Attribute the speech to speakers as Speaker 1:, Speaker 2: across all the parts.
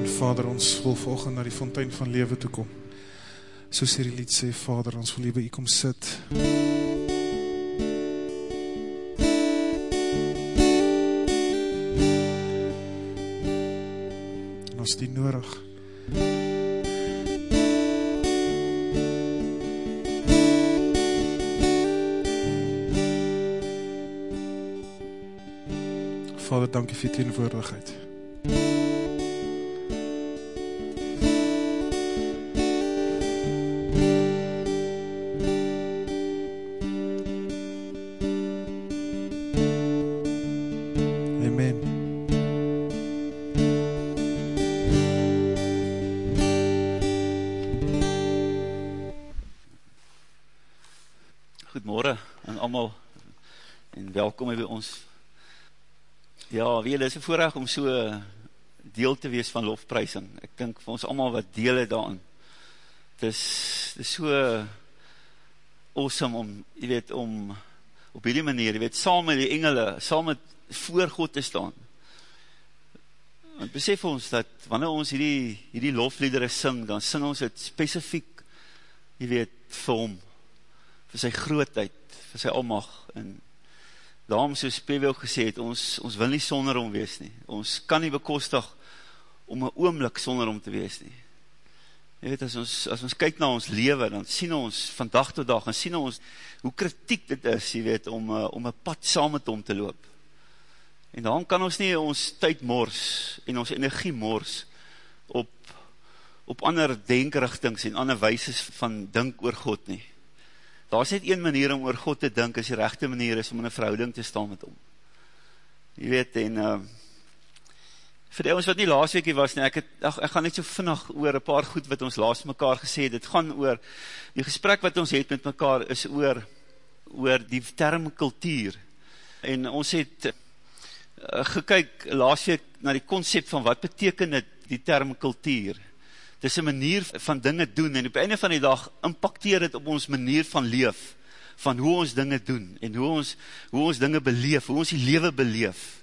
Speaker 1: En Vader, ons wil volgen na die fontein van lewe toe kom. Soos hierdie lied sê, Vader, ons wil hier by u kom sit. En ons die nodig. Die teenwoordigheid.
Speaker 2: Julle is een voorrecht om so deel te wees van lofprysing. Ek dink vir ons allemaal wat deel het daarin. Het is, het is so awesome om, jy weet, om op die manier, jy weet, saam met die engele, saam met voor God te staan. Want besef ons dat wanneer ons hierdie, hierdie lofliedere sing, dan sing ons het specifiek, jy weet, vir hom, vir sy grootheid, vir sy almag, en daarom soos PW ook gesê het, ons, ons wil nie sonder hom wees nie, ons kan nie bekostig om een oomlik sonder hom te wees nie. Jy weet, as ons, as ons kyk na ons leven, dan sien ons van dag tot dag, en sien ons hoe kritiek dit is, jy weet, om, uh, om een pad saam met hom te loop. En daarom kan ons nie ons tyd mors, en ons energie mors, op, op ander denkrichtings, en ander wijses van dink oor God nie. Daar is net een manier om oor God te dink, as die rechte manier is om in een verhouding te staan met hom. Jy weet, en uh, vir die ons wat nie laas weekie was nie, ek, het, ach, ek gaan net so vinnig oor een paar goed wat ons laas mekaar gesê het, het gaan oor, die gesprek wat ons het met mekaar is oor, oor die term kultuur, en ons het uh, gekyk laas week na die concept van wat beteken het die term kultuur, het is een manier van dinge doen, en op einde van die dag impacteer het op ons manier van leef, van hoe ons dinge doen, en hoe ons, hoe ons dinge beleef, hoe ons die lewe beleef.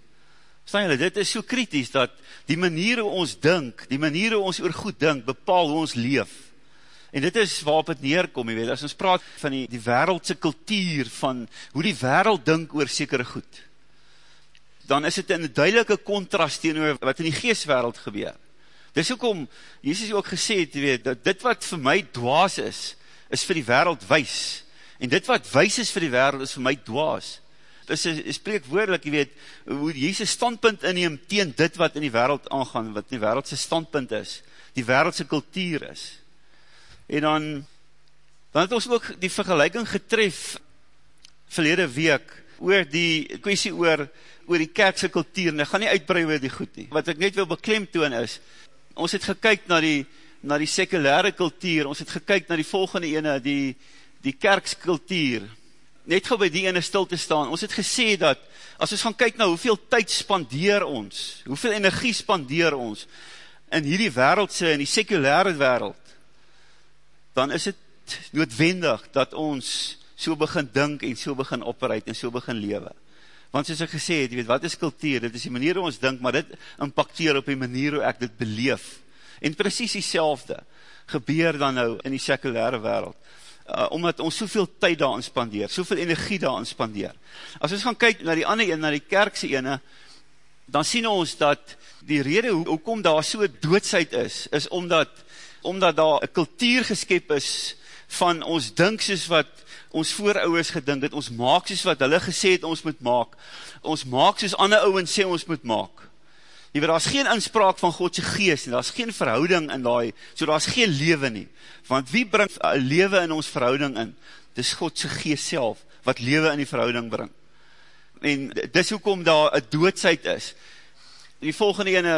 Speaker 2: Staan julle, dit is so kritisch, dat die manier hoe ons dink, die manier hoe ons oor goed dink, bepaal hoe ons leef. En dit is waarop het neerkom, jy weet, as ons praat van die, die wereldse kultuur, van hoe die wereld dink oor sekere goed, dan is het in duidelike contrast teenoor wat in die geestwereld gebeur. Dis ook om, Jesus ook gesê het, weet, dat dit wat vir my dwaas is, is vir die wereld wees. En dit wat wees is vir die wereld, is vir my dwaas. Dis een spreekwoordelik, jy weet, hoe Jesus standpunt inneem teen dit wat in die wereld aangaan, wat in die wereldse standpunt is, die wereldse kultuur is. En dan, dan het ons ook die vergelijking getref, verlede week, oor die kwestie oor, oor die kerkse kultuur, en ek gaan nie uitbrei oor die goed nie. Wat ek net wil beklemtoon is, ons het gekyk na die, na die sekulare kultuur, ons het gekyk na die volgende ene, die, die kerkskultuur, net gauw by die ene stil te staan, ons het gesê dat, as ons gaan kyk na hoeveel tyd spandeer ons, hoeveel energie spandeer ons, in hierdie wereldse, in die sekulare wereld, dan is het noodwendig, dat ons so begin dink, en so begin operuit, en so begin lewe. Want soos ek gesê het, jy weet, wat is kultuur? Dit is die manier hoe ons dink, maar dit impacteer op die manier hoe ek dit beleef. En precies die selfde gebeur dan nou in die sekulare wereld. Uh, omdat ons soveel tyd daarin spandeer, soveel energie daarin spandeer. As ons gaan kyk na die ander ene, na die kerkse ene, dan sien ons dat die rede hoe, hoekom daar so doodsheid is, is omdat, omdat daar een kultuur geskep is van ons dink soos wat ons voorouders gedink het, ons maak soos wat hulle gesê het ons moet maak, ons maak soos ander ouwens sê ons moet maak. Jy weet, daar is geen inspraak van Godse geest, daar is geen verhouding in die, so daar is geen lewe nie. Want wie bring lewe in ons verhouding in? Dis Godse geest self, wat lewe in die verhouding bring. En dis hoekom daar een doodsheid is. Die volgende ene,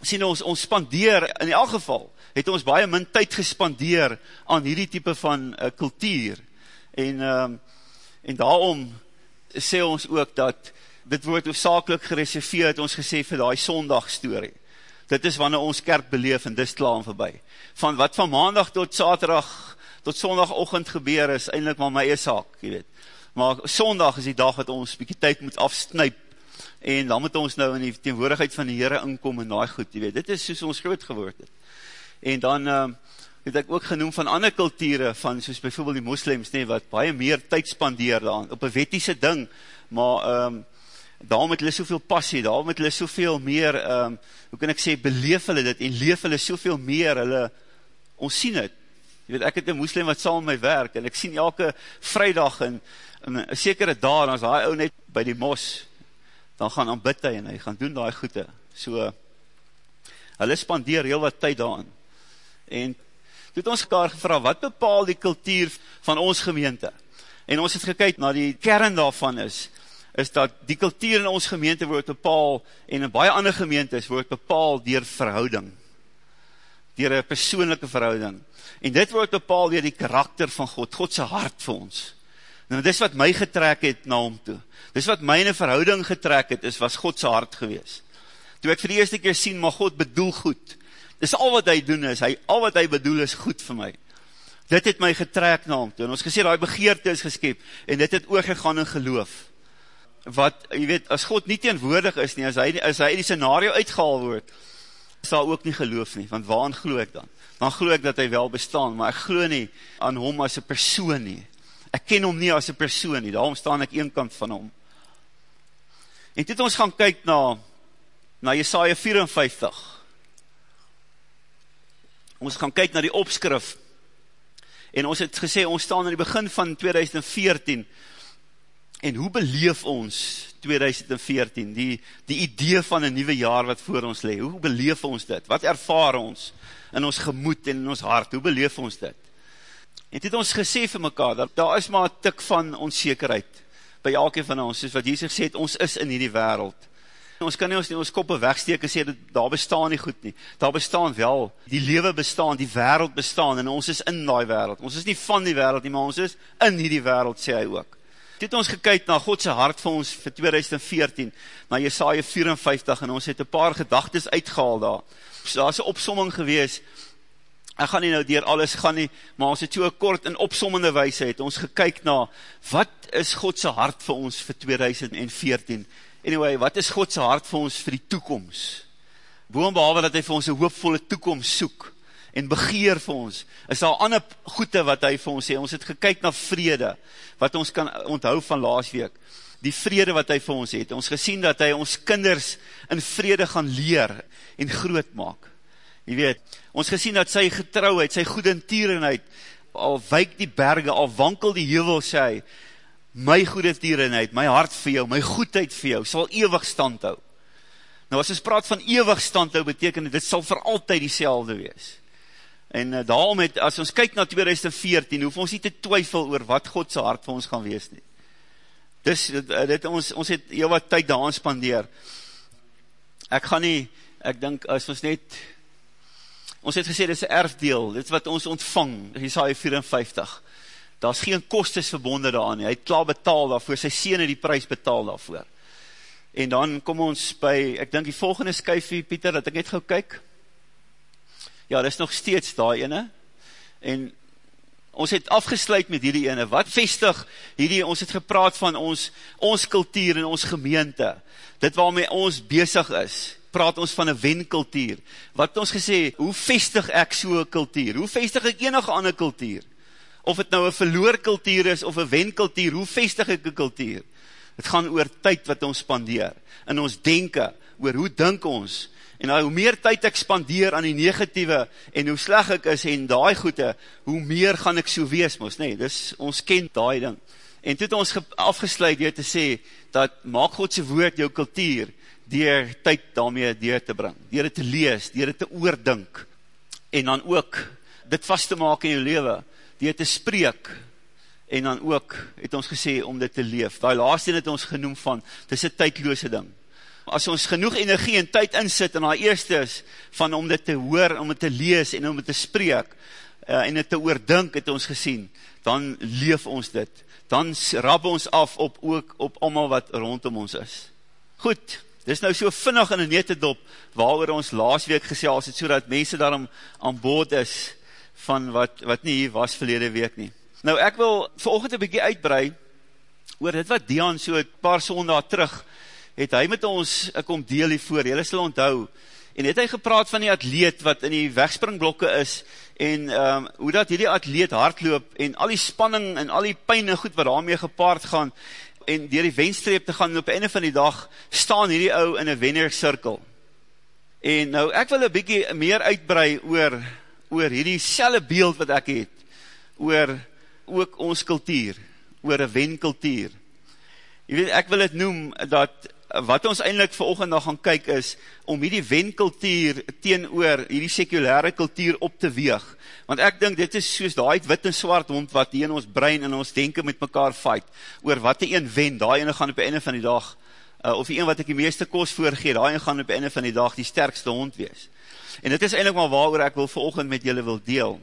Speaker 2: sien ons, ons spandeer, in elk geval, het ons baie min tyd gespandeer aan hierdie type van uh, kultuur. En, um, en daarom sê ons ook dat dit word oorzakelik gereserveer, het ons gesê vir die sondag story. Dit is wanneer ons kerk beleef en dis klaar en voorbij. Van wat van maandag tot saterdag, tot sondagochtend gebeur is, eindelijk maar my eie saak, jy weet. maar sondag is die dag wat ons bykie tyd moet afsnuip, en dan moet ons nou in die teenwoordigheid van die Heere inkom en naai goed, jy weet, dit is soos ons groot geword het. En dan uh, het ek ook genoem van ander kulture, van soos bijvoorbeeld die moslims, nee, wat baie meer tyd spandeer dan, op een wettiese ding, maar um, daarom het hulle soveel passie, daarom het hulle soveel meer, um, hoe kan ek sê, beleef hulle dit, en leef hulle soveel meer, hulle, ons sien het, jy weet, ek het een moslim wat saam my werk, en ek sien elke vrijdag, en, en een sekere dag, en as hy ou net by die mos, dan gaan aanbid hy, en hy gaan doen die goede, so, hulle spandeer heel wat tyd daarin, en, het ons gekaar gevra, wat bepaal die kultuur van ons gemeente, en ons het gekyk na die kern daarvan is, is dat die kultuur in ons gemeente word bepaal, en in baie ander gemeentes word bepaal dier verhouding, dier een persoonlijke verhouding, en dit word bepaal dier die karakter van God, Godse hart vir ons, nou dis wat my getrek het na hom toe, dis wat my in verhouding getrek het, is was Godse hart gewees, toe ek vir die eerste keer sien, maar God bedoel goed, dis al wat hy doen is, hy, al wat hy bedoel is goed vir my, dit het my getrek na hom toe, en ons gesê, die begeerte is geskep, en dit het oorgegaan in geloof, wat, jy weet, as God nie teenwoordig is nie, as hy, as hy die scenario uitgehaal word, sal ook nie geloof nie, want waarin glo ek dan? Dan glo ek dat hy wel bestaan, maar ek glo nie aan hom as een persoon nie. Ek ken hom nie as een persoon nie, daarom staan ek een kant van hom. En dit ons gaan kyk na, na Jesaja 54. Ons gaan kyk na die opskrif, en ons het gesê, ons staan in die begin van 2014, En hoe beleef ons 2014, die, die idee van een nieuwe jaar wat voor ons lee, hoe beleef ons dit? Wat ervaar ons in ons gemoed en in ons hart? Hoe beleef ons dit? En het het ons gesê vir mekaar, dat daar is maar een tik van onzekerheid by elke van ons, soos wat Jesus sê, ons is in die wereld. Ons kan nie ons, nie ons koppe wegsteek en sê, dat daar bestaan nie goed nie. Daar bestaan wel, die lewe bestaan, die wereld bestaan, en ons is in die wereld. Ons is nie van die wereld nie, maar ons is in die wereld, sê hy ook het ons gekyk na Godse hart vir ons vir 2014, na Jesaja 54, en ons het een paar gedagtes uitgehaal daar. So daar is een opsomming gewees, ek gaan nie nou dier alles gaan nie, maar ons het so kort in opsommende wijse het ons gekyk na, wat is Godse hart vir ons vir 2014? Anyway, wat is Godse hart vir ons vir die toekomst? Boon behalwe dat hy vir ons een hoopvolle toekomst soek, en begeer vir ons, is daar ander goede wat hy vir ons sê, ons het gekyk na vrede, wat ons kan onthou van laas week, die vrede wat hy vir ons het, ons gesien dat hy ons kinders in vrede gaan leer en groot maak, jy weet, ons gesien dat sy getrouheid, sy goedentierenheid, al wyk die berge, al wankel die hevel, sê hy, my goedentierenheid, my hart vir jou, my goedheid vir jou, sal ewig stand hou. Nou as ons praat van ewig stand hou, beteken dit sal vir altyd die wees. En uh, daarom het, as ons kyk na 2014, hoef ons nie te twyfel oor wat Godse hart vir ons gaan wees nie. Dus, dit, eh, dit, ons, ons het heel wat tyd daar spandeer. Ek gaan nie, ek dink, as ons net, ons het gesê, dit is een erfdeel, dit wat ons ontvang, Jesaja 54, daar is geen kostes verbonden daaraan, hy het klaar betaal daarvoor, sy sien die prijs betaal daarvoor. En dan kom ons by, ek dink die volgende skuifie, Pieter, dat ek net gauw kyk, ja, dit is nog steeds daar ene, en ons het afgesluit met hierdie ene, wat vestig hierdie, ons het gepraat van ons, ons kultuur en ons gemeente, dit waarmee ons bezig is, praat ons van een wenkultuur, wat ons gesê, hoe vestig ek so'n kultuur, hoe vestig ek enige ander kultuur, of het nou een verloorkultuur is, of een wenkultuur, hoe vestig ek een kultuur, het gaan oor tyd wat ons spandeer, in ons denken, oor hoe dink ons, en nou, hoe meer tyd ek spandeer aan die negatieve, en hoe sleg ek is, en die goede, hoe meer gaan ek so wees, mos, nee, dus ons kent die ding, en toe het ons afgesluit door te sê, dat maak Godse woord jou kultuur, dier tyd daarmee dier te bring, dier het te lees, dier het te oordink, en dan ook, dit vast te maak in jou leven, dier te spreek, en dan ook, het ons gesê, om dit te leef, die laatste het ons genoem van, dit is een tydloose ding, as ons genoeg energie en tyd insit in haar eerste is, van om dit te hoor, om dit te lees en om dit te spreek, uh, en dit te oordink het ons gesien, dan leef ons dit, dan rab ons af op ook op allemaal wat rondom ons is. Goed, dit is nou so vinnig in een netedop, waar ons laas week gesels het, so dat mense daarom aan boord is, van wat, wat nie hier was verlede week nie. Nou ek wil volgende bykie uitbrei, oor dit wat Dian so een paar sondag terug, het hy met ons, ek kom deel hiervoor, jylle sal onthou, en het hy gepraat van die atleet wat in die wegspringblokke is, en um, hoe dat hierdie atleet hardloop, en al die spanning en al die pijn en goed wat daarmee gepaard gaan, en dier die wenstreep te gaan, en op die einde van die dag, staan hierdie ou in een wennerscirkel. En nou, ek wil een bykie meer uitbrei oor, oor hierdie selle beeld wat ek het, oor ook ons kultuur, oor een wenkultuur. Je weet, ek wil het noem, dat wat ons eindelijk volgende nog gaan kyk is, om hierdie wenkultuur teen oor hierdie sekulare kultuur op te weeg. Want ek dink, dit is soos die wit en zwart hond, wat die in ons brein en ons denken met mekaar fight, oor wat die een wen, die ene gaan op die einde van die dag, uh, of die een wat ek die meeste kost voorgeer, die ene gaan op die einde van die dag die sterkste hond wees. En dit is eindelijk maar waar ek wil volgend met julle wil deel.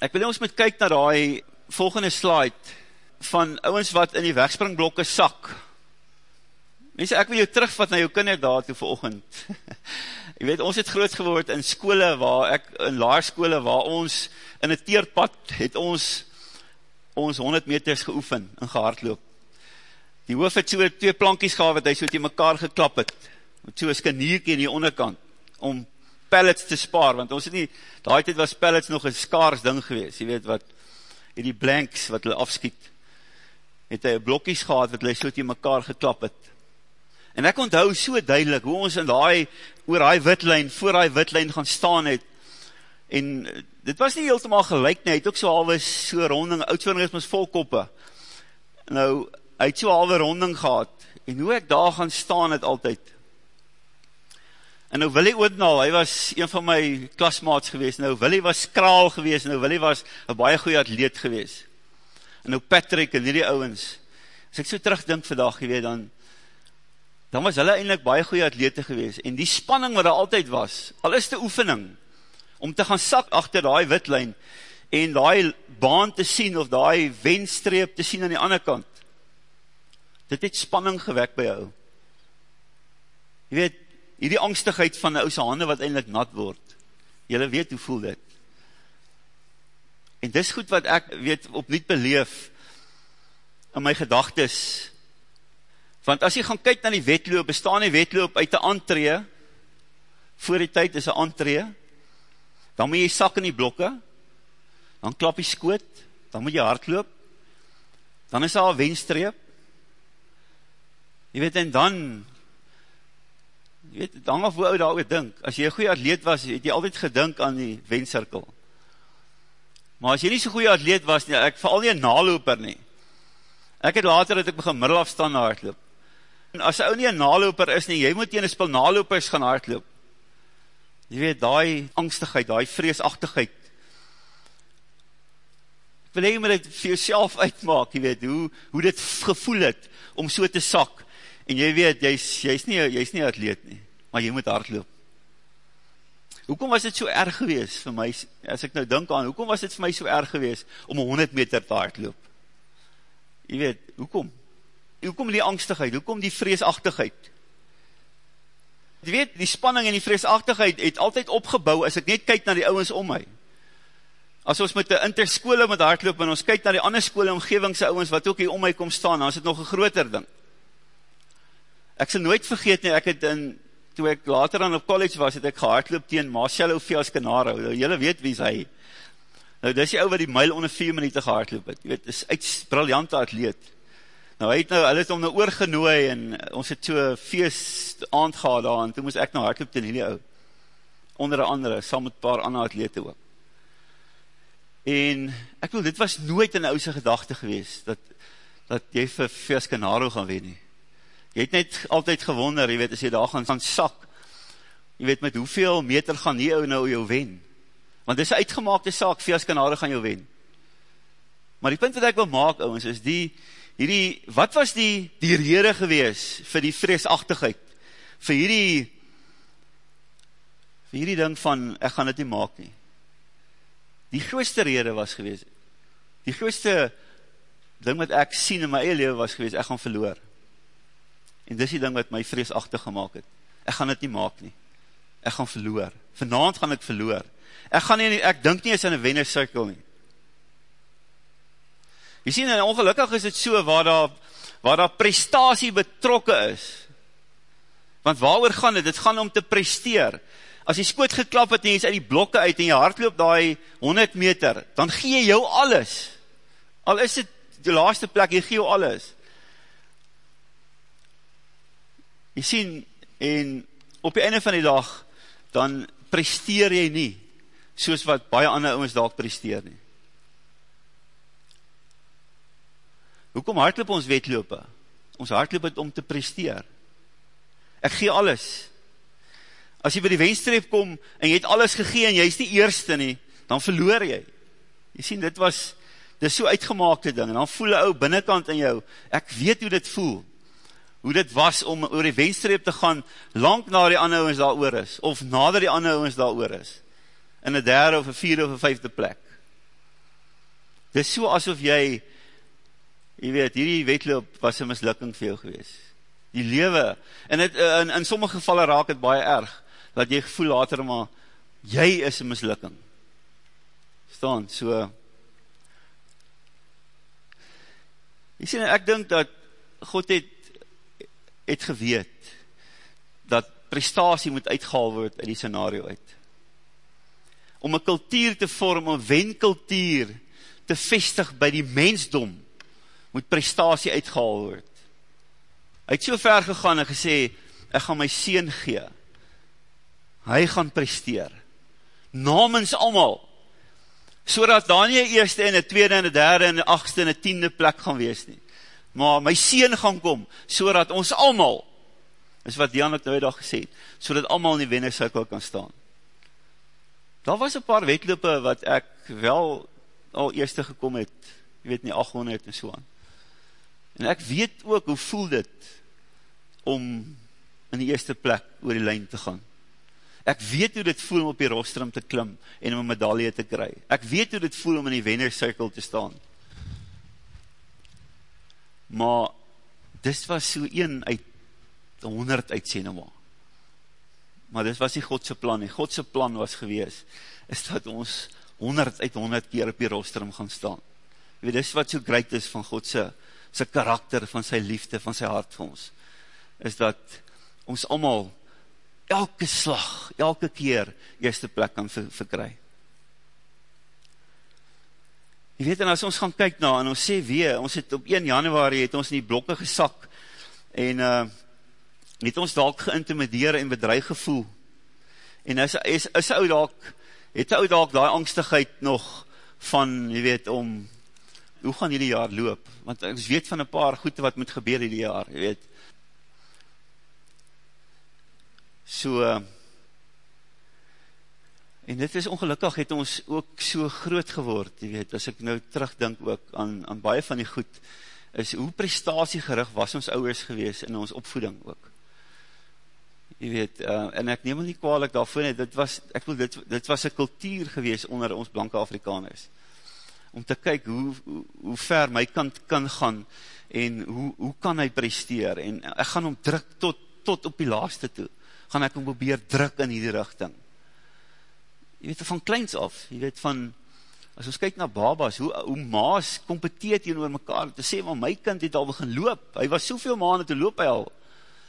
Speaker 2: Ek wil ons met kyk na die volgende slide, van ouwens wat in die wegspringblokke sak. Mense, ek wil jou terugvat na jou kinder daar toe verochend. jy weet, ons het groot geword in skole waar ek, in laarskole waar ons, in een teerpad het ons, ons 100 meters geoefen en gehardloop. Die hoof het so twee plankies gehad wat hy so die mekaar geklap het, met so een skanierkie in die onderkant, om pellets te spaar, want ons het nie, daai tijd was pellets nog een skaars ding gewees, jy weet wat, die blanks wat hulle afskiet, het hy blokkies gehad wat hy so die mekaar geklap het. En ek onthou so duidelik hoe ons in die, oor die witlijn, voor die witlijn gaan staan het, en dit was nie heeltemaal gelijk nie, hy het ook so halwe so ronding, oudswinning is ons volkoppe, nou, hy het so halwe ronding gehad, en hoe ek daar gaan staan het altyd, en nou Willie Oudnal, hy was een van my klasmaats gewees, nou Willie was kraal gewees, nou Willie was een baie goeie atleet gewees, en ook Patrick en die ouwens, as ek so terugdink vandag, jy weet, dan, dan was hulle eindelijk baie goeie atlete gewees, en die spanning wat daar altyd was, al is die oefening, om te gaan sak achter die witlijn, en die baan te sien, of die wendstreep te sien aan die ander kant, dit het spanning gewek by jou. Jy weet, hierdie angstigheid van die ouse hande wat eindelijk nat word, jylle weet hoe voel dit, En dis goed wat ek weet opnieuw beleef in my gedagtes. Want as jy gaan kyk na die wetloop, bestaan die wetloop uit die antree, voor die tyd is die antree, dan moet jy sak in die blokke, dan klap jy skoot, dan moet jy hardloop, dan is daar een wenstreep, jy weet, en dan, jy weet, dan af hoe ou daar dink, as jy een goeie atleet was, het jy altyd gedink aan die wensirkel, Maar as jy nie so goeie atleet was nie, ek val nie een naloper nie. Ek het later dat ek begin middelafstand hardloop. En as ou nie een naloper is nie, jy moet in een spil nalopers gaan hardloop. Jy weet, die angstigheid, die vreesachtigheid. Ek wil jy moet dit vir jouself uitmaak, jy weet, hoe, hoe dit gevoel het, om so te sak. En jy weet, jy is, jy is nie, jy is nie atleet nie, maar jy moet hardloop. Hoekom was dit so erg gewees vir my, as ek nou denk aan, hoekom was dit vir my so erg gewees om 100 meter te hardloop? Jy weet, hoekom? Hoekom die angstigheid, hoekom die vreesachtigheid? Jy weet, die spanning en die vreesachtigheid het altyd opgebouw as ek net kyk na die ouwens om my. As ons met die interskole met hardloop en ons kyk na die ander skole omgevingse ouwens wat ook hier om my kom staan, dan is het nog een groter ding. Ek sal nooit vergeet nie, ek het in toe ek later aan op college was, het ek gehardloop tegen Marcelo Fias Canaro, nou, jylle weet wie is hy, nou dis die ou wat die mile onder 4 minuten gehardloop het, jy weet, is uit briljante atleet, nou hy het nou, hy het om nou oorgenooi, en ons het so feest aand gehad daar, en toe moes ek nou hardloop tegen die ou, onder andere, saam met paar ander atlete ook, en ek wil, dit was nooit in ouse gedachte gewees, dat, dat jy vir Fias Canaro gaan weet nie, Jy het net altyd gewonder, jy weet, as jy daar gaan, gaan sak, jy weet, met hoeveel meter gaan die ou nou jou wen? Want dit is een uitgemaakte saak, Fias Kanade gaan jou wen. Maar die punt wat ek wil maak, ouwens, is die, hierdie, wat was die, die rede gewees vir die vreesachtigheid? Vir hierdie, vir hierdie ding van, ek gaan dit nie maak nie. Die grootste rede was gewees, die grootste ding wat ek sien in my eie leven was gewees, ek gaan verloor. En dis die ding wat my vreesachtig gemaakt het. Ek gaan dit nie maak nie. Ek gaan verloor. Vanavond gaan ek verloor. Ek gaan nie, ek dink nie eens in een wennerscirkel nie. Jy sien, en ongelukkig is het so, waar daar, waar daar prestatie betrokke is, want waar gaan het, het gaan om te presteer, as jy skoot geklap het en jy is uit die blokke uit en jy hardloop die 100 meter, dan gee jy jou alles, al is het die laaste plek, jy gee jou alles, jy sien, en op die einde van die dag, dan presteer jy nie, soos wat baie ander ouwens daak presteer nie. Hoekom hardloop ons wetlope? Ons hardloop het om te presteer. Ek gee alles. As jy by die wenstreep kom, en jy het alles gegee, en jy is die eerste nie, dan verloor jy. Jy sien, dit was, dit is so uitgemaakte ding, en dan voel jy ou binnenkant in jou, ek weet hoe dit voel, hoe dit was om oor die wenstreep te gaan, lang na die ander ouwens daar oor is, of nader die ander ouwens daar oor is, in een derde of een vierde of een vijfde plek. Dit is so asof jy, jy weet, hierdie wetloop was een mislukking vir jou gewees. Die lewe, en het, in, in sommige gevalle raak het baie erg, dat jy gevoel later, maar jy is een mislukking. Staan, so, jy sê, ek dink dat God het het geweet dat prestatie moet uitgehaal word uit die scenario uit. Om een kultuur te vorm, een wenkultuur te vestig by die mensdom, moet prestatie uitgehaal word. Hy het so ver gegaan en gesê, ek gaan my sien gee. Hy gaan presteer. Namens allemaal. So dat daar nie een eerste en een tweede en een derde en een achtste en een tiende plek gaan wees nie maar my sien gaan kom, so dat ons allemaal, is wat Jan het nou dag gesê, so dat allemaal in die wennersirkel kan staan. Daar was een paar wetlope wat ek wel al eerste gekom het, jy weet nie, 800 en so aan. En ek weet ook hoe voel dit om in die eerste plek oor die lijn te gaan. Ek weet hoe dit voel om op die rostrum te klim en om een medaille te kry. Ek weet hoe dit voel om in die wennersirkel te staan maar dis was so een uit honderd uit sê nou maar. Dis was nie Godse plan nie. Godse plan was gewees, is dat ons honderd uit honderd keer op die rostrum gaan staan. Weet, dis wat so great is van Godse sy karakter, van sy liefde, van sy hart vir ons, is dat ons allemaal elke slag, elke keer eerste plek kan verkry. Jy weet, en as ons gaan kyk na, en ons sê weer, ons het op 1 januari, het ons in die blokke gesak, en uh, het ons dalk geïntimideer en bedreig gevoel, en is, is, is ou dalk, het ou dalk die angstigheid nog, van, jy weet, om, hoe gaan hierdie jaar loop, want ons weet van een paar goede wat moet gebeur hierdie jaar, jy weet, so, uh, En dit is ongelukkig het ons ook so groot geword, jy weet, as ek nou terugdink ook aan, aan baie van die goed, is hoe prestatiegerig was ons ouwers gewees in ons opvoeding ook. Jy weet, uh, en ek neem nie kwalijk daarvoor nie, dit was, ek wil, dit, dit was een kultuur gewees onder ons blanke Afrikaners, om te kyk hoe, hoe, hoe ver my kant kan gaan, en hoe, hoe kan hy presteer, en ek gaan hom druk tot, tot op die laaste toe, gaan ek hom probeer druk in die richting, jy weet, van kleins af, jy weet, van, as ons kyk na babas, hoe, hoe maas competeert hier oor mekaar, te sê, maar my kind het al begin loop, hy was soveel maanden te loop hy al,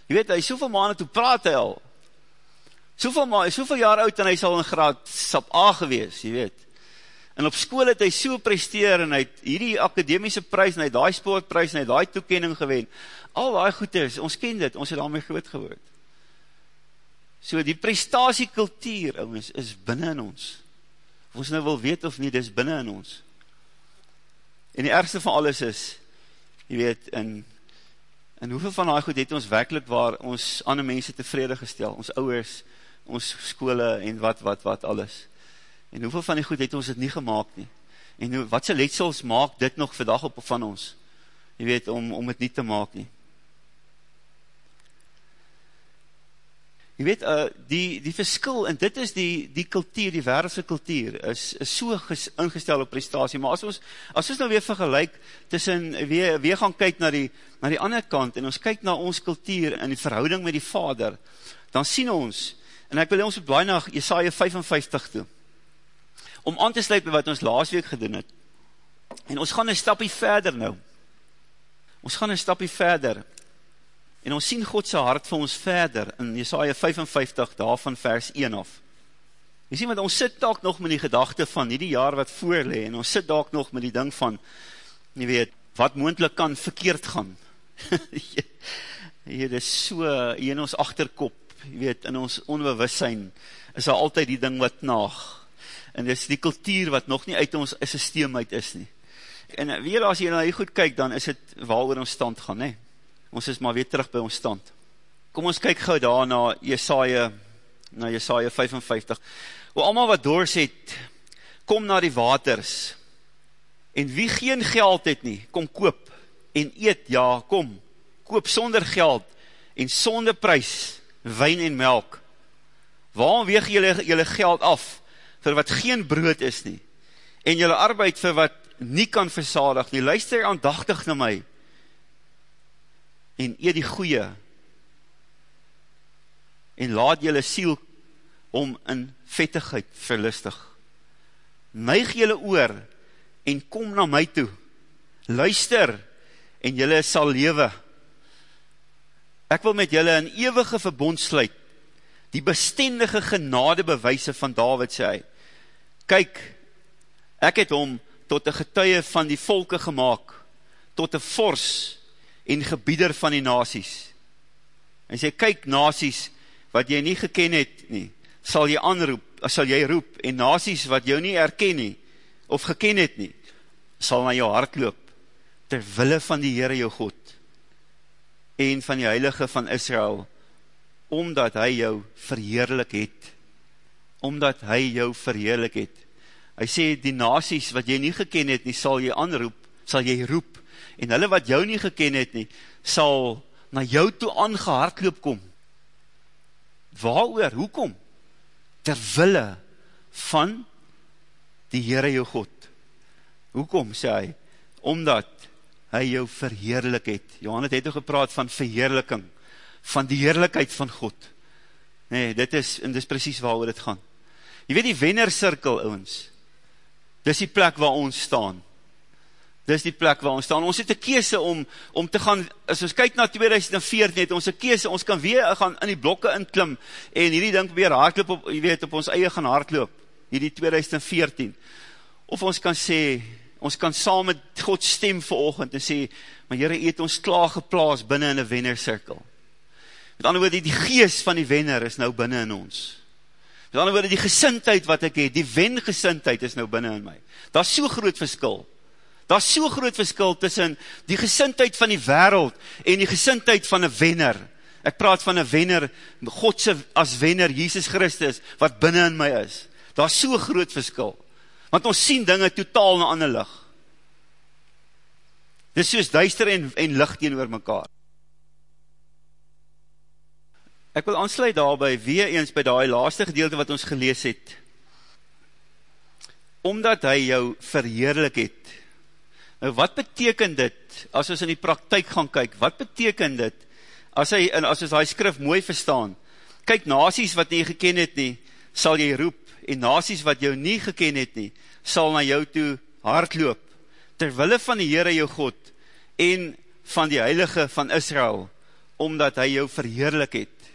Speaker 2: jy weet, hy soveel maanden te praat hy al, soveel, ma soveel jaar oud, en hy is al in graad sap A gewees, jy weet, en op school het hy so presteer, en hy het hierdie akademiese prijs, en hy het die sportprijs, en hy het die toekening gewen, al die goed is, ons ken dit, ons het daarmee groot geword, So die prestatiekultuur, ouwens, is binnen in ons. Of ons nou wil weet of nie, dit is binnen in ons. En die ergste van alles is, jy weet, in, in hoeveel van die goed het ons werkelijk waar ons ander mense tevrede gestel, ons ouwers, ons skole en wat, wat, wat, alles. En hoeveel van die goed het ons het nie gemaakt nie. En wat sy letsels maak dit nog vandag op van ons, jy weet, om, om het nie te maak nie. Jy weet, uh, die, die verskil, en dit is die, die kultuur, die wereldse kultuur, is, is so ges, ingestel op prestatie, maar as ons, as ons nou weer vergelijk, tussen, weer, weer gaan kyk na die, na die ander kant, en ons kyk na ons kultuur, en die verhouding met die vader, dan sien ons, en ek wil ons op blaai na Jesaja 55 toe, om aan te sluit by wat ons laas week gedoen het, En ons gaan een stapie verder nou. Ons gaan een stapie verder. En ons sien Godse hart vir ons verder in Jesaja 55 daarvan vers 1 af. Jy sien, want ons sit daak nog met die gedachte van nie die jaar wat voorlee, en ons sit daak nog met die ding van, jy weet, wat moendlik kan verkeerd gaan. Hier, is so, hier in ons achterkop, jy weet, in ons onbewussein, is daar altyd die ding wat naag. En dit is die kultuur wat nog nie uit ons systeem uit is nie. En weer as jy na hier goed kyk, dan is het waar oor ons stand gaan, nee. Ons is maar weer terug by ons stand. Kom ons kyk gauw daar na Jesaja, na Jesaja 55 hoe allemaal wat doors het, kom na die waters, en wie geen geld het nie, kom koop, en eet, ja, kom, koop sonder geld, en sonder prijs, wijn en melk, waarom weeg jylle, jylle geld af, vir wat geen brood is nie, en jylle arbeid vir wat nie kan versadig nie, luister aandachtig na my, en eet die goeie, en laat jylle siel om in vettigheid verlustig. Neig jylle oor en kom na my toe. Luister en jylle sal lewe. Ek wil met jylle in ewige verbond sluit, die bestendige genade bewijse van David sê. Kyk, ek het hom tot een getuie van die volke gemaakt, tot een fors en gebieder van die nasies. En sê, kyk nasies, wat jy nie geken het nie, sal jy aanroep, sal jy roep, en nasies wat jou nie erken nie, of geken het nie, sal na jou hart loop, terwille van die Heere jou God, en van die Heilige van Israel, omdat hy jou verheerlik het, omdat hy jou verheerlik het. Hy sê, die nasies wat jy nie geken het nie, sal jy aanroep, sal jy roep, en hulle wat jou nie geken het nie, sal na jou toe aangehardloop kom. Waar oor? Hoekom? terwille van die Heere jou God. Hoekom, sê hy? Omdat hy jou verheerlik het. Johannes het ook gepraat van verheerliking, van die heerlijkheid van God. Nee, dit is, en dit is precies waar oor dit gaan. Je weet die wennercirkel, ons, dit is die plek waar ons staan. Dit is die plek waar ons staan. Ons het een kese om, om te gaan, as ons kyk na 2014, het ons een kese, ons kan weer gaan in die blokke inklim, en hierdie ding weer hardloop, op, jy weet, op ons eie gaan hardloop, hierdie 2014. Of ons kan sê, ons kan saam met God stem vir oogend, en sê, maar Heere, het ons klaar geplaas binnen in een wennercirkel. Met ander woorde, die gees van die wenner is nou binnen in ons. Met ander woorde, die gesintheid wat ek het, die wengesintheid is nou binnen in my. Dat is so groot verskil. Daar is so groot verskil tussen die gesintheid van die wereld en die gesintheid van een wenner. Ek praat van een wenner, Godse as wenner, Jesus Christus, wat binnen in my is. Daar is so groot verskil. Want ons sien dinge totaal na ander licht. Dit is soos duister en, en licht teen oor mekaar. Ek wil aansluit daarby, weer eens by die laaste gedeelte wat ons gelees het. Omdat hy jou verheerlik het, Nou wat beteken dit, as ons in die praktijk gaan kyk, wat beteken dit, as, hy, as ons die skrif mooi verstaan, kyk, nasies wat nie geken het nie, sal jy roep, en nasies wat jou nie geken het nie, sal na jou toe hardloop, terwille van die Heere jou God, en van die Heilige van Israel, omdat hy jou verheerlik het.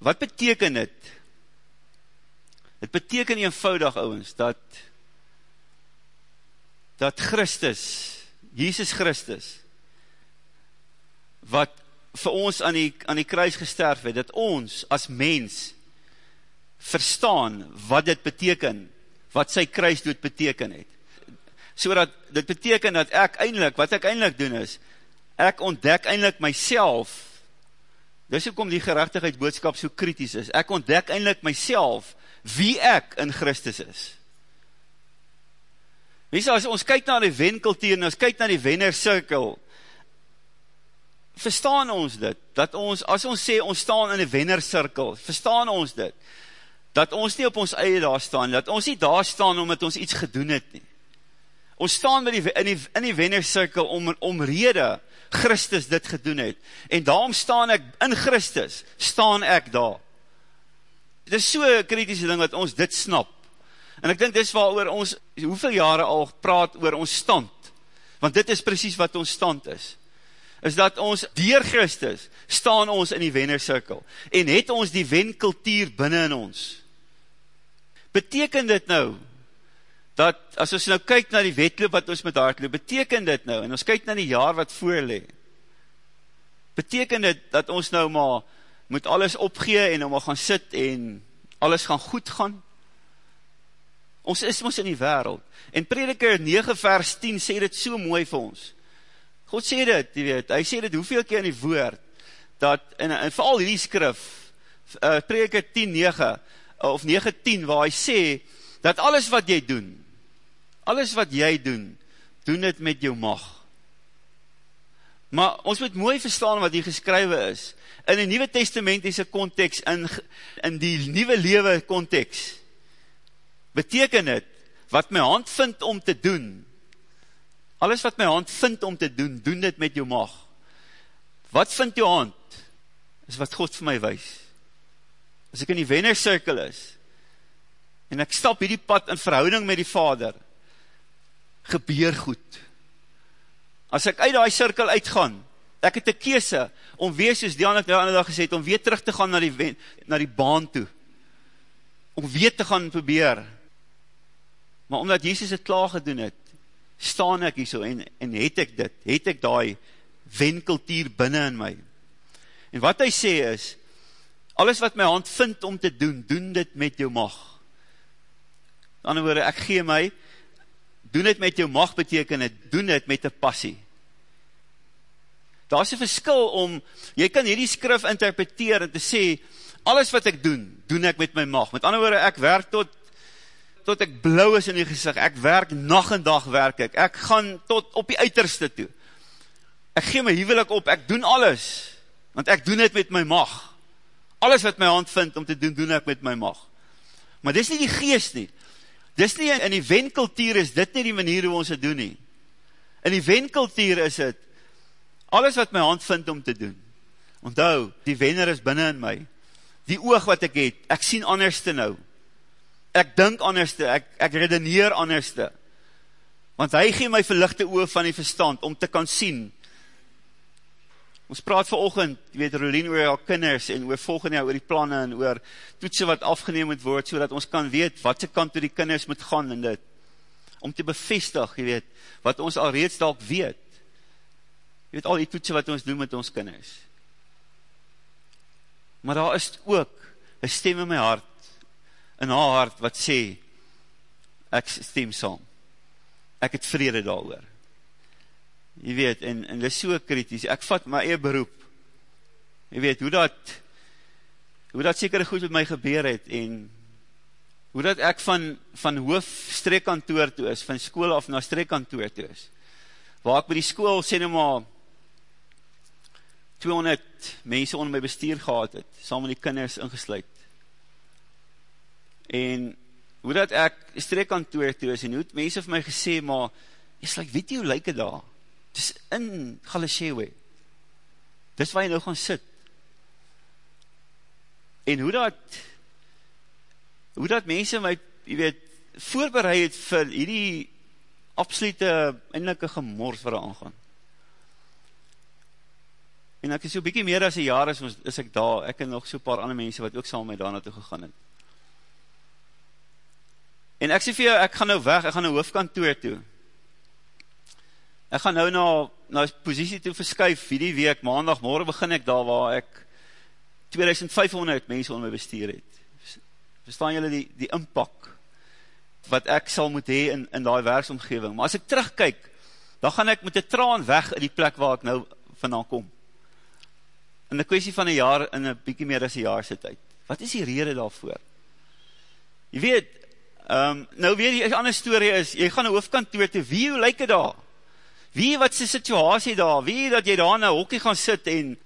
Speaker 2: Wat beteken dit? Het beteken eenvoudig, ouwens, dat dat Christus, Jesus Christus, wat vir ons aan die, aan die kruis gesterf het, dat ons as mens verstaan wat dit beteken, wat sy kruisdood beteken het. So dat dit beteken dat ek eindelijk, wat ek eindelijk doen is, ek ontdek eindelijk myself, dis ook om die gerechtigheidsboodskap so kritisch is, ek ontdek eindelijk myself, wie ek in Christus is. Wie sê, as ons kyk na die wenkultuur, en ons kyk na die wennercirkel, verstaan ons dit, dat ons, as ons sê, ons staan in die wennercirkel, verstaan ons dit, dat ons nie op ons eie daar staan, dat ons nie daar staan, omdat ons iets gedoen het nie. Ons staan die, in die, in die wennercirkel, om, om rede, Christus dit gedoen het, en daarom staan ek, in Christus, staan ek daar. Dit is so kritiese ding, dat ons dit snap, En ek dink dis waar ons, hoeveel jare al praat oor ons stand, want dit is precies wat ons stand is, is dat ons, dier Christus, staan ons in die wennercirkel, en het ons die wenkultuur binnen in ons. Beteken dit nou, dat as ons nou kyk na die wetloop wat ons met hardloop, beteken dit nou, en ons kyk na die jaar wat voorlee, beteken dit dat ons nou maar moet alles opgee en nou maar gaan sit en alles gaan goed gaan? Ons is ons in die wereld. En prediker 9 vers 10 sê dit so mooi vir ons. God sê dit, jy weet, hy sê dit hoeveel keer in die woord, dat, en, en vooral die skrif, uh, prediker 10, 9, of 9, 10, waar hy sê, dat alles wat jy doen, alles wat jy doen, doen het met jou mag. Maar ons moet mooi verstaan wat hier geskrywe is, in die Nieuwe Testamentiese context, in, in die Nieuwe Lewe context, beteken het, wat my hand vind om te doen, alles wat my hand vind om te doen, doen dit met jou mag. Wat vind jou hand? Is wat God vir my wees. As ek in die wennercirkel is, en ek stap hierdie pad in verhouding met die Vader, gebeur goed. As ek uit die cirkel uitgaan, ek het een kese, om weer, soos Dian het nou die dag gesê het, om weer terug te gaan na die, na die baan toe, om weer te gaan probeer, maar omdat Jezus het klaar gedoen het, staan ek hier so, en, en het ek dit, het ek die wenkultuur binnen in my, en wat hy sê is, alles wat my hand vind om te doen, doen dit met jou mag, in ander woorde, ek gee my, doen dit met jou mag beteken het, doen dit met een passie, daar is een verskil om, jy kan hierdie skrif interpreteer en te sê, alles wat ek doen, doen ek met my mag. Met ander woorde, ek werk tot, tot ek blauw is in die gezicht, ek werk nacht en dag werk ek, ek gaan tot op die uiterste toe. Ek gee my huwelik op, ek doen alles, want ek doen het met my mag. Alles wat my hand vind om te doen, doen ek met my mag. Maar dis nie die geest nie. Dis nie in die wenkultuur is dit nie die manier hoe ons het doen nie. In die wenkultuur is het, alles wat my hand vind om te doen, onthou, die wenner is binnen in my, die oog wat ek het, ek sien anderste nou, ek dink anderste, ek, ek redeneer anderste, want hy gee my verlichte oog van die verstand, om te kan sien, ons praat verochend, jy weet, Rolien oor jou kinders, en oor volgende jaar oor die plannen, en oor toetsen wat afgeneem moet word, so ons kan weet, wat se kant oor die kinders moet gaan, en dit, om te bevestig, jy weet, wat ons al reeds dalk weet, Jy weet al die toetsen wat ons doen met ons kinders. Maar daar is ook een stem in my hart, in haar hart, wat sê, ek stem saam. Ek het vrede daar oor. Jy weet, en, en dit is so kritisch, ek vat my eie beroep. Jy weet, hoe dat, hoe dat sekere goed met my gebeur het, en hoe dat ek van, van hoof streekkantoor toe is, van school af na streekkantoor toe is, waar ek by die school sê nou maar, 200 mense onder my bestuur gehad het, saam met die kinders ingesluid. En hoe dat ek streekkantoor toe is, en hoe het mense vir my gesê, maar, is like, weet jy hoe lyk het daar? Het is in Galeshewe. Dis waar jy nou gaan sit. En hoe dat, hoe dat mense my, jy weet, voorbereid het vir hierdie absolute, indelike gemors er aangaan. En ek is so bykie meer as een jaar is, is ek daar, ek en nog so paar ander mense wat ook saam met daar naartoe gegaan het. En ek sê vir jou, ek gaan nou weg, ek gaan nou hoofdkantoor toe. Ek gaan nou na, na positie toe verskuif, hierdie week, maandag, morgen begin ek daar waar ek 2500 mense onder my bestuur het. Verstaan julle die, die inpak wat ek sal moet hee in, in die werksomgeving. Maar as ek terugkyk, dan gaan ek met die traan weg in die plek waar ek nou vandaan kom in een kwestie van een jaar, in een bykie meer as een jaar sy tyd. Wat is die rede daarvoor? Je weet, um, nou weer die ander story is, jy gaan een hoofdkantoor toe, wie, hoe lyk het daar? Wie, wat die situasie daar? Wie, dat jy daar in een hokkie gaan sit en,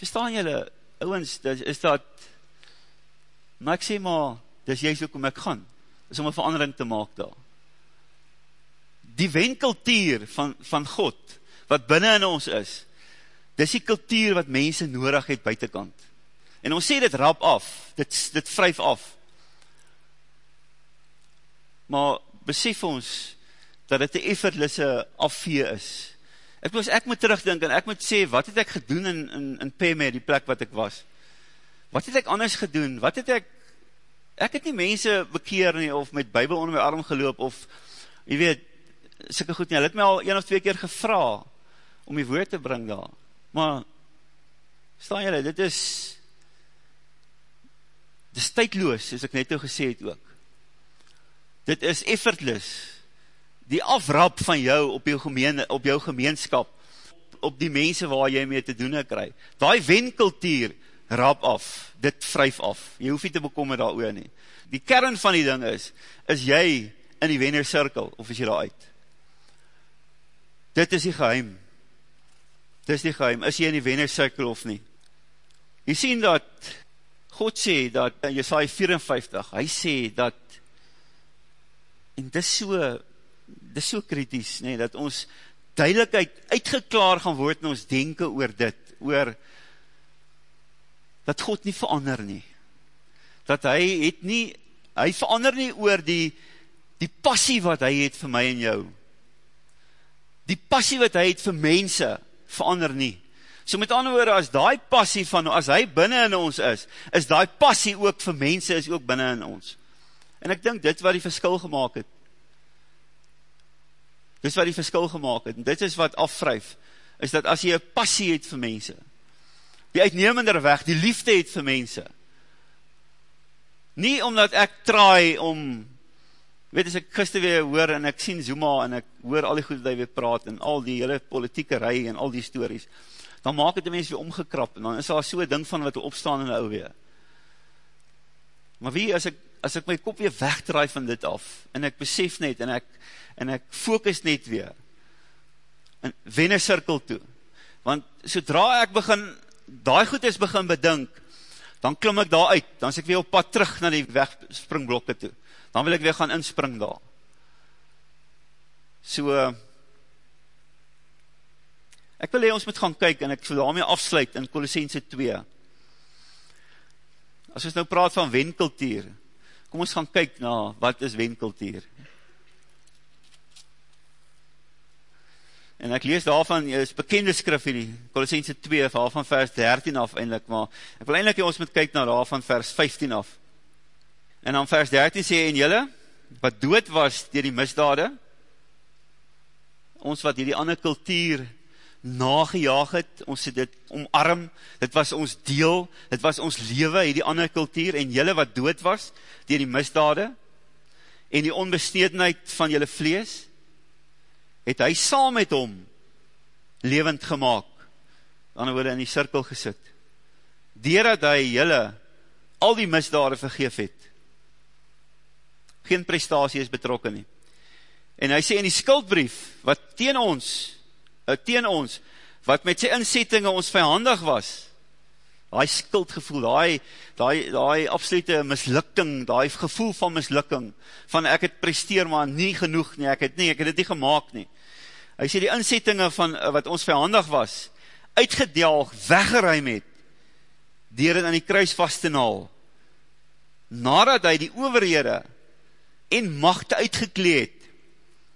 Speaker 2: verstaan jylle, ouwens, is dat, maar ek sê maar, dis juist ook om ek gaan, is om een verandering te maak daar. Die wenkeltier van, van God, wat binnen in ons is, dis die kultuur wat mense nodig het buitenkant. En ons sê dit rap af, dit, dit vryf af. Maar besef ons, dat dit een effortlesse afvee is. Ek moes, ek moet terugdink, en ek moet sê, wat het ek gedoen in, in, in Peme, die plek wat ek was? Wat het ek anders gedoen? Wat het ek, ek het nie mense bekeer nie, of met bybel onder my arm geloop, of, jy weet, sikke goed nie, hy het my al een of twee keer gevra, om die woord te bring daar, maar, staan jylle, dit is, dit is tydloos, soos ek net nou gesê het ook. Dit is effortless. Die afrap van jou op jou, gemeen, op jou gemeenskap, op die mense waar jy mee te doen kry. Daai wenkultuur rap af, dit vryf af. Jy hoef nie te bekom met daar oor nie. Die kern van die ding is, is jy in die wennercirkel, of is jy daar uit? Dit is die geheim. Dit is die geheim. Is jy in die wennercirkel of nie? Jy sien dat God sê dat in Jesaja 54, hy sê dat, en dis so, dis so kritisch, nee, dat ons duidelijkheid uitgeklaar gaan word in ons denken oor dit, oor dat God nie verander nie. Dat hy het nie, hy verander nie oor die, die passie wat hy het vir my en jou. Die passie wat hy het vir mense, verander nie. So met ander woorde, as die passie van, as hy binnen in ons is, is die passie ook vir mense is ook binnen in ons. En ek dink, dit wat die verskil gemaakt het. Dit wat die verskil gemaakt het. En dit is wat afvryf, is dat as jy een passie het vir mense, die uitnemender weg, die liefde het vir mense, nie omdat ek traai om, weet as ek gister weer hoor, en ek sien Zuma, en ek hoor al die goed wat hy weer praat, en al die hele politieke rij, en al die stories, dan maak het die mens weer omgekrap, en dan is daar so'n ding van wat opstaan in die ouwe. Maar wie, as ek, as ek my kop weer wegdraai van dit af, en ek besef net, en ek, en ek focus net weer, en wen een cirkel toe, want sodra ek begin, daai goed is begin bedink, dan klim ek daar uit, dan is ek weer op pad terug na die wegspringblokke toe, dan wil ek weer gaan inspring daar. So, Ek wil hee ons moet gaan kyk en ek wil daarmee afsluit in Colossense 2. As ons nou praat van wenkultuur, kom ons gaan kyk na wat is wenkultuur. En ek lees daarvan, is bekende skrif hier, Colossense 2, van vers 13 af eindelijk, maar ek wil eindelijk ons moet kyk na daarvan vers 15 af. En dan vers 13 sê, en jylle, wat dood was dier die misdade, ons wat hier die ander kultuur nagejaag het, ons het dit omarm, dit was ons deel, dit was ons lewe, hier die ander kultuur, en jylle wat dood was, dier die misdade, en die onbesteedheid van jylle vlees, het hy saam met hom levend gemaakt, dan word in die cirkel gesit, dierdat hy jylle al die misdade vergeef het, geen prestatie is betrokken nie, en hy sê in die skuldbrief, wat teen ons, teen ons, wat met sy inzettinge ons vijandig was, die skuldgevoel, die, die, die absolute mislukking, die gevoel van mislukking, van ek het presteer maar nie genoeg nie, ek het nie, ek het het nie gemaakt nie. Hy sê die inzettinge van uh, wat ons vijandig was, uitgedelg, weggeruim het, dier het aan die kruis vast te naal, nadat hy die overhede en machte uitgekleed,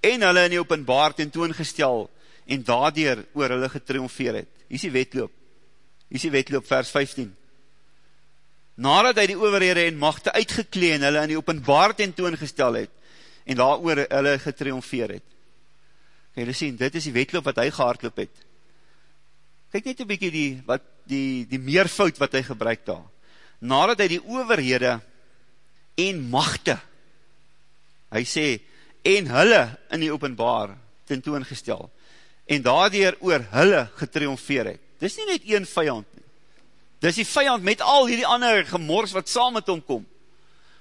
Speaker 2: en hulle in die openbaar tentoongestel, en daardoor oor hulle getriomfeer het. Hier is die wetloop. Hier is die wetloop vers 15. Nadat hy die overhede en machte uitgekleen hulle in die openbaar tentoongestel het, en daar oor hulle getriomfeer het. Kan julle sien, dit is die wetloop wat hy gehaardloop het. Kijk net een bykie die, wat, die, die meervoud wat hy gebruik daar. Nadat hy die overhede en machte, hy sê, en hulle in die openbaar tentoongestel, en daardoor oor hulle getriomfeer het. Dis nie net een vijand nie. Dis die vijand met al hierdie ander gemors wat saam met hom kom.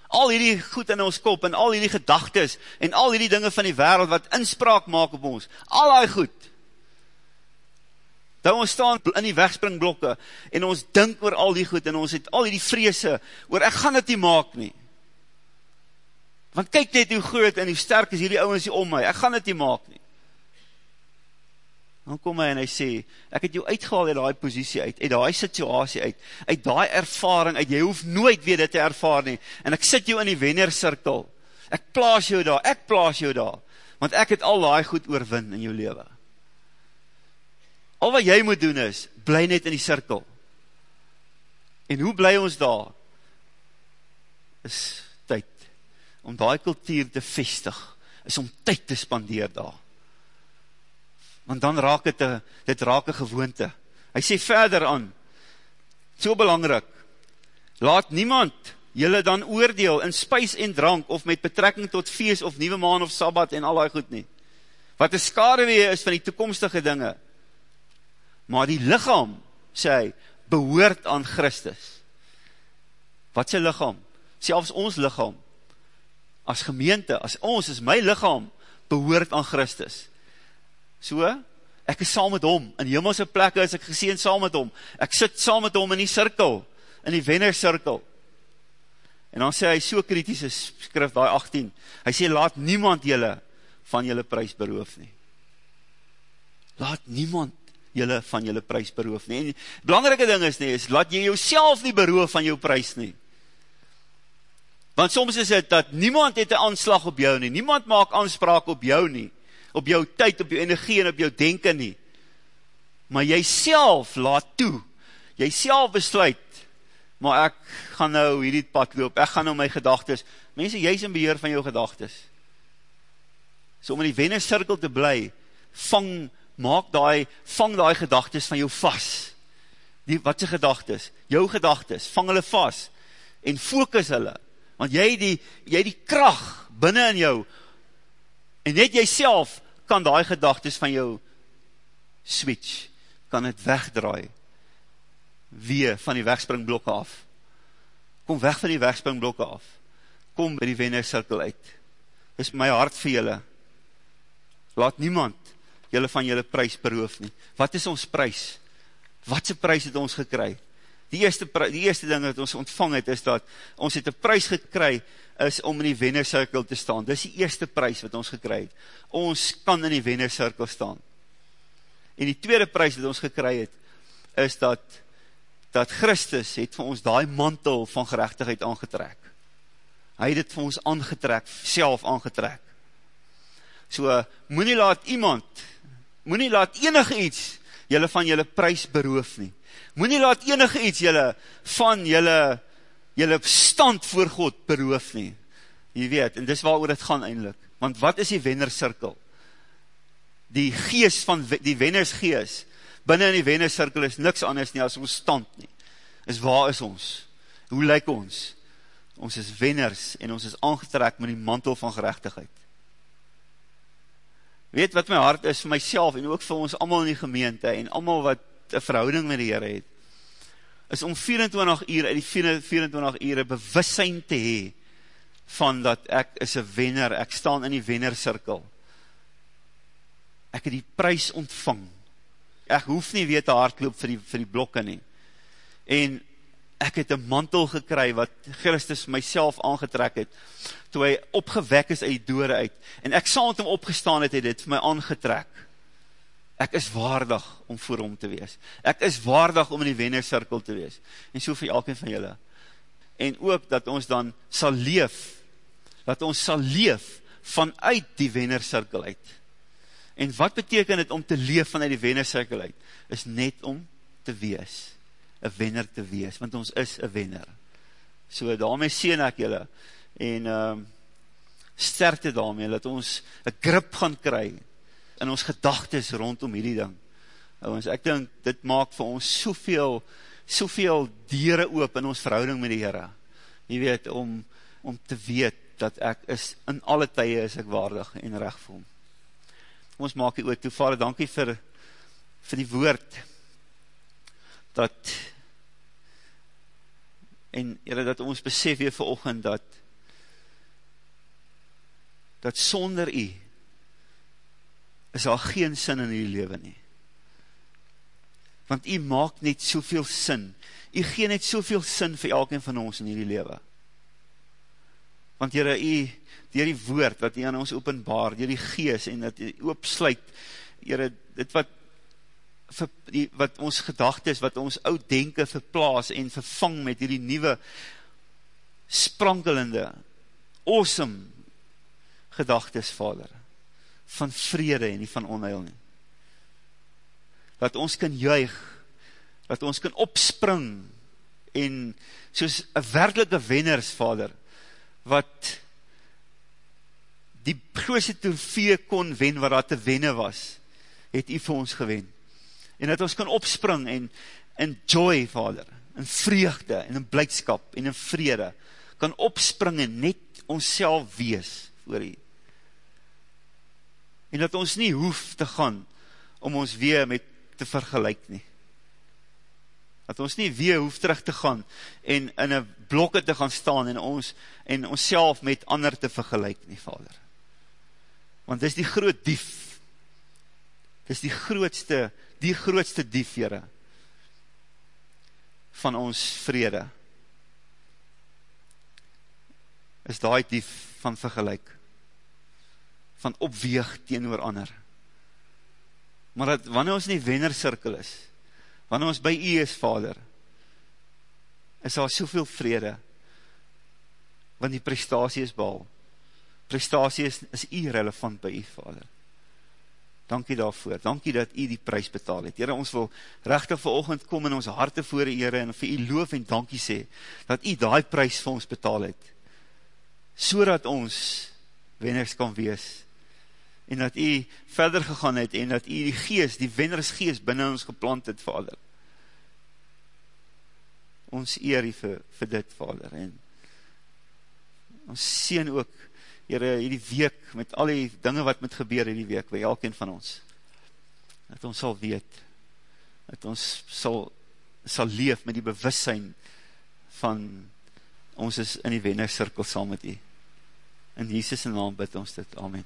Speaker 2: Al hierdie goed in ons kop en al hierdie gedagtes en al hierdie dinge van die wereld wat inspraak maak op ons. Al die goed. Dat ons staan in die wegspringblokke en ons dink oor al die goed en ons het al hierdie vreese oor ek gaan dit nie maak nie. Want kyk net hoe groot en hoe sterk is hierdie ouwens hier om my. Ek gaan dit nie maak nie dan kom hy en hy sê, ek het jou uitgehaal uit die posiesie uit, uit die situasie uit, uit die ervaring uit, jy hoef nooit weer dit te ervaar nie, en ek sit jou in die wennercirkel, Ek plaas jou daar, ek plaas jou daar, want ek het al die goed oorwin in jou leven. Al wat jy moet doen is, bly net in die cirkel. En hoe bly ons daar? Is tyd, om die kultuur te vestig, is om tyd te spandeer daar. Want dan raak het, a, dit raak een gewoonte. Hy sê verder aan, so belangrijk, laat niemand jylle dan oordeel in spuis en drank, of met betrekking tot feest, of nieuwe maan of sabbat, en al die goed nie. Wat een skadewee is van die toekomstige dinge. Maar die lichaam, sê hy, behoort aan Christus. Wat sy lichaam? Selfs ons lichaam, as gemeente, as ons, as my lichaam, behoort aan Christus. So, ek is saam met hom, in hemelse plekke is ek geseen saam met hom, ek sit saam met hom in die cirkel, in die wennerscirkel, en dan sê hy so kritiese skrif, die 18, hy sê, laat niemand jylle van jylle prijs beroof nie. Laat niemand jylle van jylle prijs beroof nie. En belangrike ding is nie, is laat jy jouself nie beroof van jou prijs nie. Want soms is het dat niemand het een aanslag op jou nie, niemand maak aanspraak op jou nie, op jou tyd, op jou energie en op jou denken nie. Maar jy self laat toe, jy self besluit, maar ek gaan nou hierdie pad loop, ek gaan nou my gedagtes, mense, jy is in beheer van jou gedagtes. So om in die wennerscirkel te bly, vang, maak die, vang die gedagtes van jou vast. Die, wat is gedagtes? Jou gedagtes, vang hulle vast, en focus hulle, want jy die, jy die kracht binnen in jou, en net jy self kan die gedagtes van jou switch, kan het wegdraai, weer van die wegspringblokke af. Kom weg van die wegspringblokke af. Kom by die wennerscirkel uit. Dis my hart vir julle. Laat niemand julle van julle prijs beroof nie. Wat is ons prijs? Wat is prijs het ons gekry? Die eerste, die eerste ding wat ons ontvang het, is dat ons het een prijs gekry, is om in die wennerscirkel te staan. Dis die eerste prijs wat ons gekry het. Ons kan in die wennerscirkel staan. En die tweede prijs wat ons gekry het, is dat, dat Christus het vir ons die mantel van gerechtigheid aangetrek. Hy het het vir ons aangetrek, self aangetrek. So, moet nie laat iemand, moet nie laat enig iets jylle van jylle prijs beroof nie. Moet nie laat enig iets jylle van jylle jylle stand voor God beroof nie. Jy weet, en dis waar oor het gaan eindelijk. Want wat is die wennerscirkel? Die gees van, die wennersgees, binnen in die wennerscirkel is niks anders nie as ons stand nie. Is waar is ons? Hoe lyk ons? Ons is wenners en ons is aangetrek met die mantel van gerechtigheid. Weet wat my hart is vir myself en ook vir ons allemaal in die gemeente en allemaal wat een verhouding met die Heer het, is om 24 uur uit die 24 uur bewussein te hee van dat ek is een wenner, ek staan in die wennercirkel. Ek het die prijs ontvang. Ek hoef nie weer te hardloop vir die, vir die blokke nie. En ek het een mantel gekry wat Christus myself aangetrek het, toe hy opgewek is uit die dode uit. En ek saam met hom opgestaan het, het het vir my aangetrek ek is waardig om voor hom te wees. Ek is waardig om in die wennerscirkel te wees. En so vir elkeen van julle. En ook dat ons dan sal leef, dat ons sal leef vanuit die wennerscirkel uit. En wat beteken het om te leef vanuit die wennerscirkel uit? Is net om te wees, een wenner te wees, want ons is een wenner. So daarmee sien ek julle, en um, sterkte daarmee, dat ons een grip gaan kry, in ons gedagtes rondom hierdie ding. Ons, ek dink, dit maak vir ons soveel, soveel dieren oop in ons verhouding met die Heere. Je weet, om, om te weet, dat ek is, in alle tye is ek waardig en recht vir hom. Ons maak die oor toe, vader, dankie vir, vir die woord, dat, en Heere, dat ons besef weer vir oogend, dat, dat sonder u, is daar geen sin in die leven nie. Want u maak net soveel sin. U gee net soveel sin vir elkeen van ons in die leven. Want jyre, u, dier die woord wat u aan ons openbaar, dier die gees en dat u oopsluit, jyre, dit wat, vir, die, wat ons gedacht is, wat ons oud denken verplaas en vervang met die nieuwe sprankelende, awesome, gedagtes, Vader, van vrede en nie van onheil nie. Dat ons kan juig, dat ons kan opspring en soos een werkelike wenners, Vader, wat die grootste trofee kon wen wat daar te wenne was, het u vir ons gewen. En dat ons kan opspring en in joy, Vader, in vreugde en in blijdskap en in vrede, kan opspring en net ons wees voor u. En dat ons nie hoef te gaan om ons weer met te vergelijk nie. Dat ons nie weer hoef terug te gaan en in een blokke te gaan staan en ons, en ons met ander te vergelijk nie, Vader. Want dis die groot dief, dis die grootste, die grootste dief, Heere, van ons vrede, is daai dief van vergelijk, van opweeg teen oor ander, maar dat wanneer ons nie wennersirkel is, wanneer ons by u is, Vader, is daar soveel vrede, want die prestatie is behal, prestatie is, is irrelevant by u, vader. Dankie daarvoor, dankie dat u die prijs betaal het. Heren, ons wil rechtig vir oogend kom in ons harte voor die Heere en vir u loof en dankie sê, dat u die prijs vir ons betaal het, so dat ons wenners kan wees, en dat u verder gegaan het, en dat u die geest, die wennersgeest binnen ons geplant het, vader. Ons eer u vir, vir dit, vader, en ons sien ook Heere, hierdie week, met al die dinge wat moet gebeur hierdie week, by elkeen van ons, dat ons sal weet, dat ons sal, sal leef met die bewussein van ons is in die wennersirkel saam met u. In Jesus' naam bid ons dit. Amen.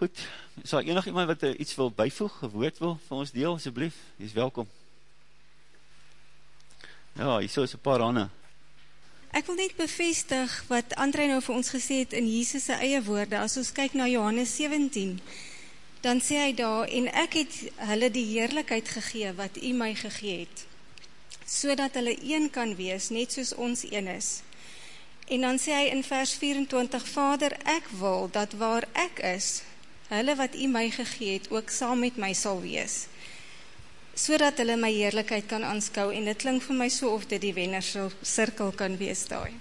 Speaker 2: Goed, sal enig iemand wat iets wil byvoeg, gewoord wil vir ons deel, asjeblief, jy is welkom. Ja, hier so is een paar handen.
Speaker 3: Ek wil net bevestig wat André nou vir ons gesê het in Jesus eie woorde. As ons kyk na Johannes 17, dan sê hy daar en ek het hulle die heerlikheid gegee wat U my gegee het, sodat hulle een kan wees net soos ons een is. En dan sê hy in vers 24: Vader, ek wil dat waar ek is, hulle wat U my gegee het ook saam met my sal wees sodat hulle my heerlikheid kan aanskou en dit klink vir my so of dit die wenner sirkel kan wees daai.